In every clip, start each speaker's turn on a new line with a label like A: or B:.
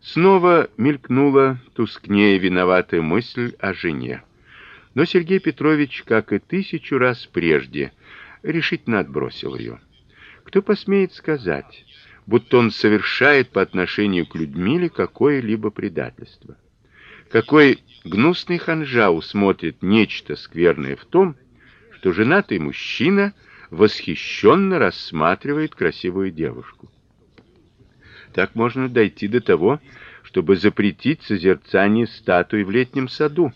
A: Снова мелькнула тускнее виноватая мысль о жене. Но Сергей Петрович, как и тысячу раз прежде, решительно отбросил ее. Кто посмеет сказать, будто он совершает по отношению к Людмиле какое-либо предательство? Какой гнусный ханжа усмотрит нечто скверное в том, что женатый мужчина восхищенно рассматривает красивую девушку? Так можно дойти до того, чтобы запретить созерцание статуи в летнем саду.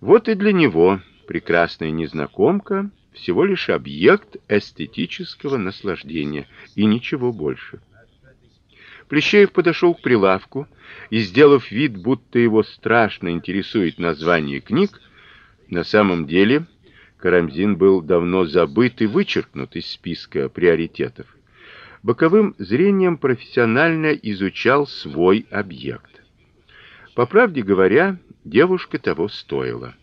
A: Вот и для него прекрасная незнакомка всего лишь объект эстетического наслаждения и ничего больше. Плещеев подошел к прилавку и, сделав вид, будто его страшно интересует название книг, на самом деле Карамзин был давно забыт и вычеркнут из списка приоритетов. Боковым зрением профессионально изучал свой объект. По правде говоря, девушка того стоила.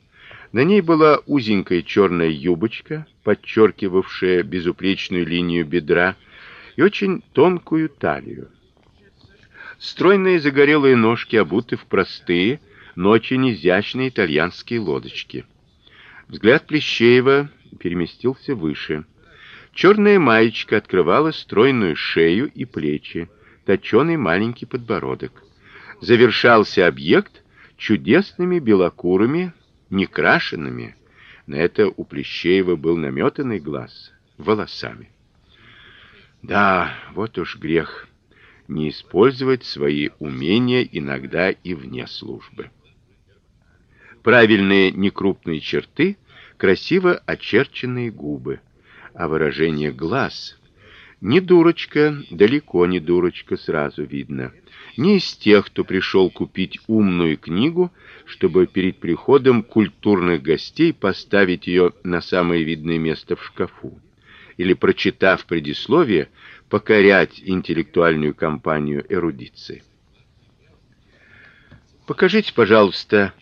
A: На ней была узенькая черная юбочка, подчеркивавшая безупречную линию бедра, и очень тонкую талию. Стройные загорелые ножки обуты в простые, но очень изящные итальянские лодочки. Взгляд Плещеева переместился выше. Черная маечка открывала стройную шею и плечи, точёный маленький подбородок. Завершался объект чудесными белокурыми некрашенными, на это у Плещеева был наметанный глаз, волосами. Да, вот уж грех не использовать свои умения иногда и вне службы. Правильные некрупные черты, красиво очерченные губы, а выражение глаз. Не дурочка, далеко не дурочка, сразу видно. Не из тех, кто пришел купить умную книгу, чтобы перед приходом культурных гостей поставить ее на самое видное место в шкафу, или прочитав предисловие, покорять интеллектуальную компанию эрудиции. Покажите, пожалуйста,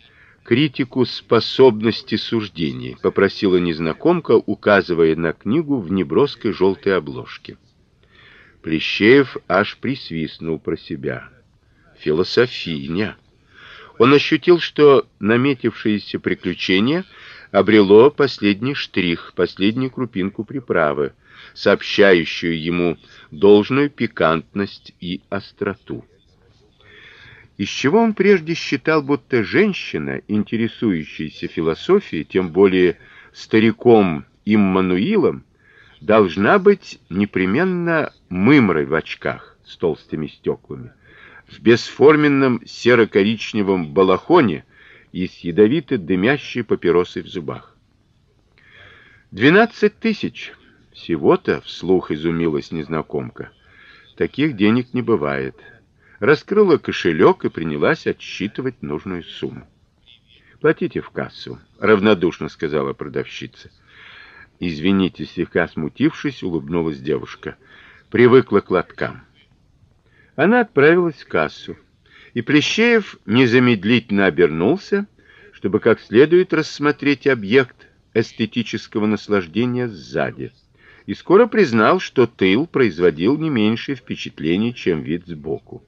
A: критику способности суждений, попросила незнакомка, указывая на книгу в неброской желтой обложке. Плещеев аж присвистнул про себя философиня. Он ощутил, что наметившееся приключение обрело последний штрих, последнюю крупинку приправы, сообщающую ему должную пикантность и остроту. Из чего он прежде считал, будто женщина, интересующаяся философией, тем более стариком Иммануилом, должна быть непременно мымрой в очках с толстыми стеклами в бесформенном серо-коричневом балахоне и с ядовито дымящей папиросой в зубах. «Двенадцать тысяч всего-то, вслух изумилась незнакомка. Таких денег не бывает. Раскрыла кошелек и принялась отсчитывать нужную сумму. Платите в кассу, равнодушно сказала продавщица. Извините, слегка смутившись, улыбнулась девушка. Привыкла к лоткам. Она отправилась в кассу, и Плещеев незамедлительно обернулся, чтобы как следует рассмотреть объект эстетического наслаждения сзади. И скоро признал, что тыл производил не меньшее впечатление, чем вид сбоку.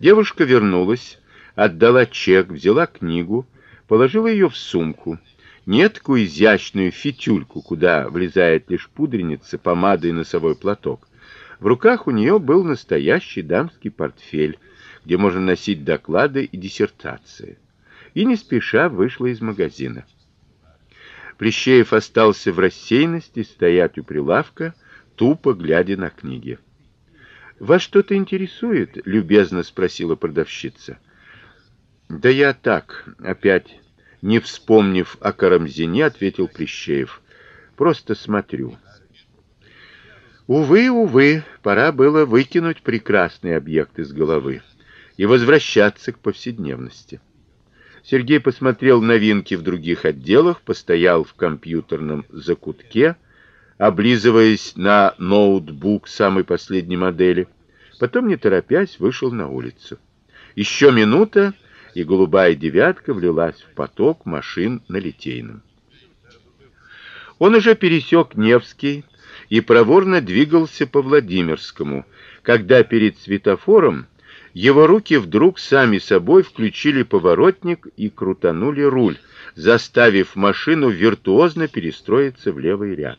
A: Девушка вернулась, отдала чек, взяла книгу, положила ее в сумку, неткую изящную фитюльку, куда влезает лишь пудреница, помада и носовой платок. В руках у нее был настоящий дамский портфель, где можно носить доклады и диссертации. И не спеша вышла из магазина. Плещеев остался в рассеянности стоять у прилавка, тупо глядя на книги. "Вас что-то интересует?" любезно спросила продавщица. "Да я так, опять не вспомнив о Карамзине, ответил Плещеев. "Просто смотрю". Увы, увы, пора было выкинуть прекрасный объект из головы и возвращаться к повседневности. Сергей посмотрел новинки в других отделах, постоял в компьютерном закутке, облизываясь на ноутбук самой последней модели, потом не торопясь вышел на улицу. Еще минута, и голубая девятка влилась в поток машин на Литейном. Он уже пересек Невский, и проворно двигался по Владимирскому, когда перед светофором Его руки вдруг сами собой включили поворотник и крутанули руль, заставив машину виртуозно перестроиться в левый ряд.